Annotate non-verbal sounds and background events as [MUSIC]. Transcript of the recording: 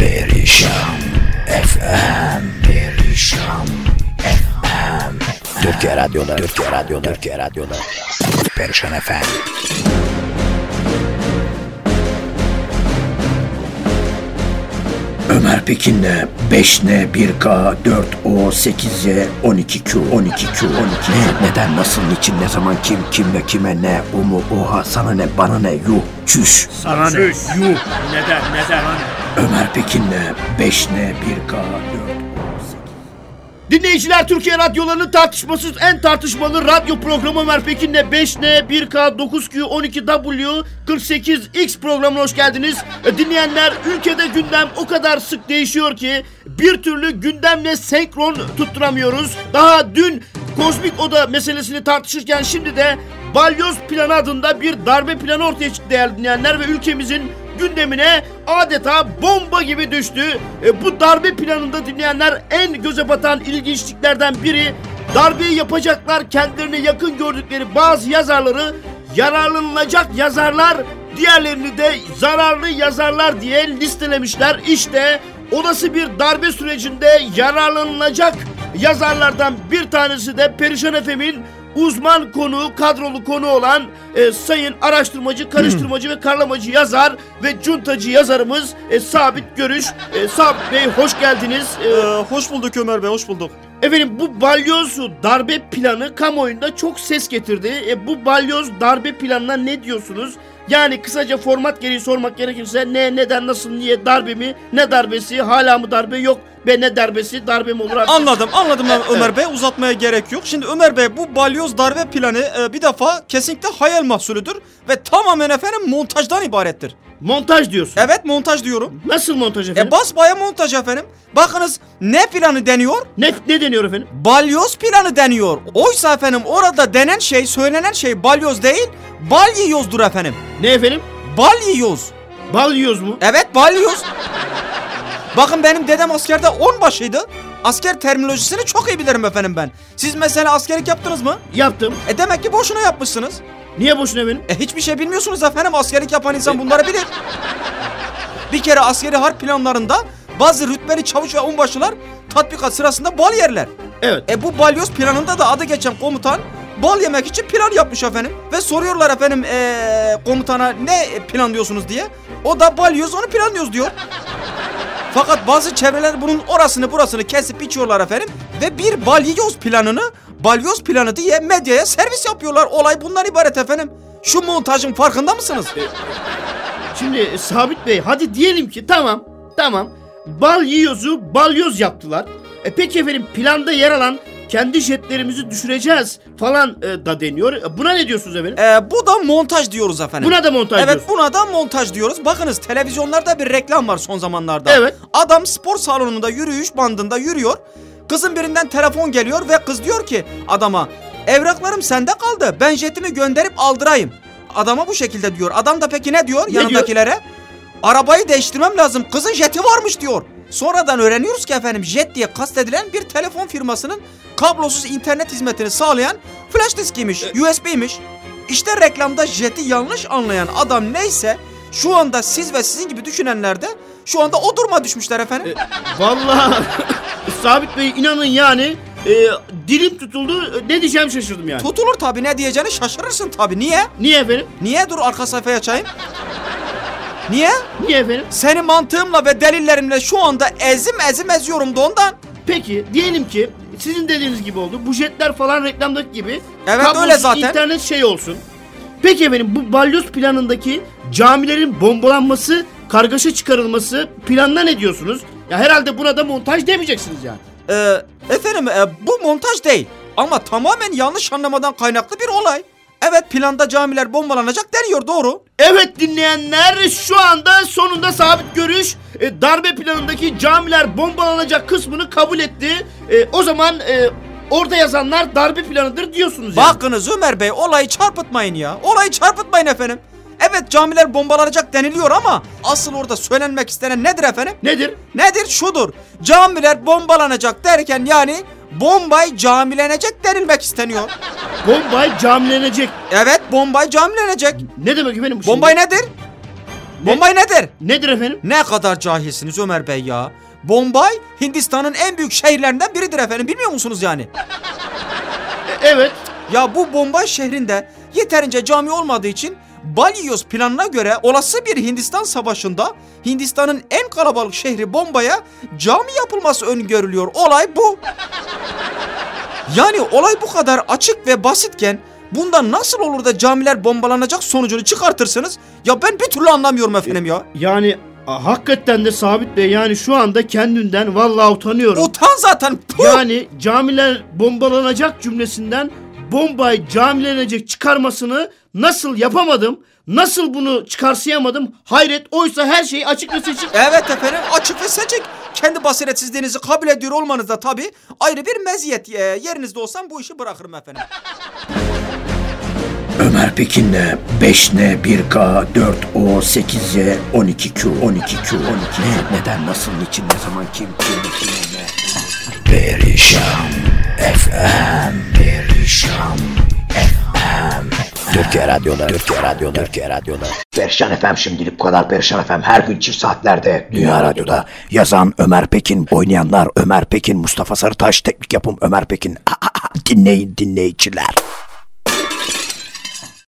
Perişan FM Perişan FM Türkiye Radyo'da Türkiye Radyo'da Türkiye Radyo'da. Perişan FM Ömer Pekin'le 5N 1K 4O 8Y 12Q 12Q 12 Ne? Neden? Nasıl? Niçin? Ne zaman? Kim? Kimle? Kime ne? O mu? Oha? Sana ne? Bana ne? Yuh. Çüş. Sana ne? Yuh. Neden? Neden? Ömer Pekin'le 5N 1K 4 Dinleyiciler Türkiye radyolarının tartışmasız en tartışmalı radyo programı Ömer Pekin'le 5N, 1K, 9Q, 12W, 48X programına hoş geldiniz. E, Dinleyenler ülkede gündem o kadar sık değişiyor ki bir türlü gündemle senkron tutturamıyoruz. Daha dün kozmik oda meselesini tartışırken şimdi de balyoz planı adında bir darbe planı ortaya çıktı değerli dinleyenler ve ülkemizin gündemine adeta bomba gibi düştü. E, bu darbe planında dinleyenler en göze batan ilginçliklerden biri darbeyi yapacaklar kendilerine yakın gördükleri bazı yazarları yararlanılacak yazarlar diğerlerini de zararlı yazarlar diye listelemişler. İşte olası bir darbe sürecinde yararlanılacak yazarlardan bir tanesi de Perişan Efem'in uzman konu, kadrolu konu olan e, sayın araştırmacı, karıştırmacı ve karlamacı yazar ve cuntacı yazarımız e, Sabit Görüş. E, Sabit Bey hoş geldiniz. E, Ee, hoş bulduk Ömer Bey, hoş bulduk. efendim bu balyoz darbe planı kamuoyunda çok ses getirdi. E, bu balyoz darbe planına ne diyorsunuz? Yani kısaca format gereği sormak gerekirse ne, neden, nasıl, niye, darbe mi, ne darbesi, hala mı darbe yok ve ne darbesi, darbe mi olur artık? Anladım, anladım ben Ömer Bey. Uzatmaya gerek yok. Şimdi Ömer Bey bu balyoz darbe planı e, bir defa kesinlikle hayal mahsulüdür ve tamamen efendim montajdan ibarettir. Montaj diyorsun. Evet montaj diyorum. Nasıl montaj efendim? E basbaya montaj efendim. Bakınız ne planı deniyor? ne, ne deniyor efendim? Balyoz planı deniyor. Oysa efendim orada denen şey, söylenen şey balyoz değil, balyozdur efendim. Ne efendim? Balyoz. Bal yiyoruz mu? Evet balyoz. Bakın benim dedem askerde onbaşıydı. Asker terminolojisini çok iyi bilirim efendim ben. Siz mesela askerlik yaptınız mı? Yaptım. E demek ki boşuna yapmışsınız. Niye boşuna efendim? E hiçbir şey bilmiyorsunuz efendim. Askerlik yapan insan bunları bilir. Bir kere askeri harp planlarında bazı rütbeli çavuş ve onbaşılar tatbikat sırasında bal yerler. Evet. E bu balyoz planında da adı geçen komutan bal yemek için plan yapmış efendim. Ve soruyorlar efendim eee, komutana ne planlıyorsunuz diye. O da balyoz onu planlıyoruz diyor. Fakat bazı çevreler bunun orasını burasını kesip biçiyorlar efendim. Ve bir balyoz planını balyoz planı diye medyaya servis yapıyorlar. Olay bundan ibaret efendim. Şu montajın farkında mısınız? Şimdi e, Sabit Bey hadi diyelim ki tamam tamam bal yiyozu balyoz yaptılar. E peki efendim planda yer alan kendi jetlerimizi düşüreceğiz falan e, da deniyor. E, buna ne diyorsunuz efendim? Ee, bu da montaj diyoruz efendim. Buna da montaj Evet diyorsun. buna da montaj diyoruz. Bakınız televizyonlarda bir reklam var son zamanlarda. Evet. Adam spor salonunda yürüyüş bandında yürüyor. Kızın birinden telefon geliyor ve kız diyor ki adama evraklarım sende kaldı. Ben jetimi gönderip aldırayım. Adama bu şekilde diyor. Adam da peki ne diyor Ne yanındakilere? Arabayı değiştirmem lazım. Kızın jeti varmış diyor. Sonradan öğreniyoruz ki efendim jet diye kastedilen bir telefon firmasının kablosuz internet hizmetini sağlayan flash diskiymiş, USB'ymiş. İşte reklamda jeti yanlış anlayan adam neyse şu anda siz ve sizin gibi düşünenler de şu anda o duruma düşmüşler efendim. Vallahi [LAUGHS] Sabit Bey inanın yani e, dilim tutuldu E, ne diyeceğim şaşırdım yani. Tutulur tabi ne diyeceğini şaşırırsın tabi. Niye? Niye efendim? Niye dur arka sayfayı açayım? Niye? Niye efendim? Seni mantığımla ve delillerimle şu anda ezim ezim eziyorum da ondan. Peki diyelim ki sizin dediğiniz gibi oldu. Bu jetler falan reklamdaki gibi. Evet, kablosuz öyle zaten. internet şey olsun. Peki efendim bu balyoz planındaki camilerin bombalanması, kargaşa çıkarılması planına ne diyorsunuz? Ya herhalde buna da montaj demeyeceksiniz yani. Ee, efendim e, bu montaj değil ama tamamen yanlış anlamadan kaynaklı bir olay. Evet planda camiler bombalanacak deniyor doğru. Evet dinleyenler şu anda sonunda sabit görüş e, darbe planındaki camiler bombalanacak kısmını kabul etti. E, o zaman e, orada yazanlar darbe planıdır diyorsunuz yani. Bakınız Ömer Bey olayı çarpıtmayın ya. Olayı çarpıtmayın efendim. Evet camiler bombalanacak deniliyor ama asıl orada söylenmek istenen nedir efendim? Nedir? Nedir? Şudur. Camiler bombalanacak derken yani Bombay camilenecek denilmek isteniyor. Bombay camilenecek. Evet Bombay camilenecek. Ne demek efendim bu Bombay şimdi? nedir? Bombay nedir? Nedir efendim? Ne kadar cahilsiniz Ömer Bey ya. Bombay Hindistan'ın en büyük şehirlerinden biridir efendim. Bilmiyor musunuz yani? E, evet. Ya bu Bombay şehrinde yeterince cami olmadığı için Balyoz planına göre olası bir Hindistan savaşında Hindistan'ın en kalabalık şehri Bombay'a cami yapılması öngörülüyor. Olay bu. Yani olay bu kadar açık ve basitken bundan nasıl olur da camiler bombalanacak sonucunu çıkartırsınız? Ya ben bir türlü anlamıyorum efendim ya. Yani a, hakikaten de Sabit Bey yani şu anda kendimden vallahi utanıyorum. Utan zaten. Puh! Yani camiler bombalanacak cümlesinden Bombay camilenecek çıkarmasını nasıl yapamadım? Nasıl bunu çıkarsayamadım? Hayret oysa her şey açık ve seçik. Evet efendim açık ve seçik. Kendi basiretsizliğinizi kabul ediyor olmanız da tabii ayrı bir meziyet. Ee, yerinizde olsam bu işi bırakırım efendim. Ömer Pekin'le 5N 1K 4O 8Y 12Q 12Q 12 Ne neden nasıl niçin ne zaman kim kim kim ne Perişan FM Perişan FM Türkiye Radyo'da Türkiye Radyo'da Türkiye Radyo'da. Perişan FM şimdilik bu kadar Perişan FM her gün çift saatlerde Dünya Radyo'da. Yazan Ömer Pekin oynayanlar Ömer Pekin Mustafa Sarıtaş teknik yapım Ömer Pekin. Dinleyin dinleyiciler